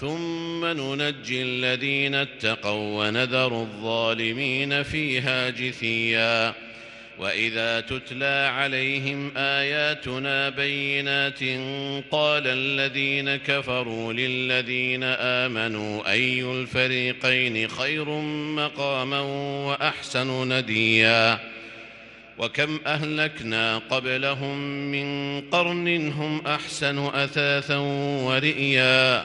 ثم ننجي الذين اتقوا ونذر الظالمين فيها جثيا. وإذا تتلى عليهم آياتنا بينات قال الذين كفروا للذين آمنوا أي الفريقين خير مقاما وأحسن نديا. وكم أهلكنا قبلهم من قرن هم أحسن أثاثا ورئيا.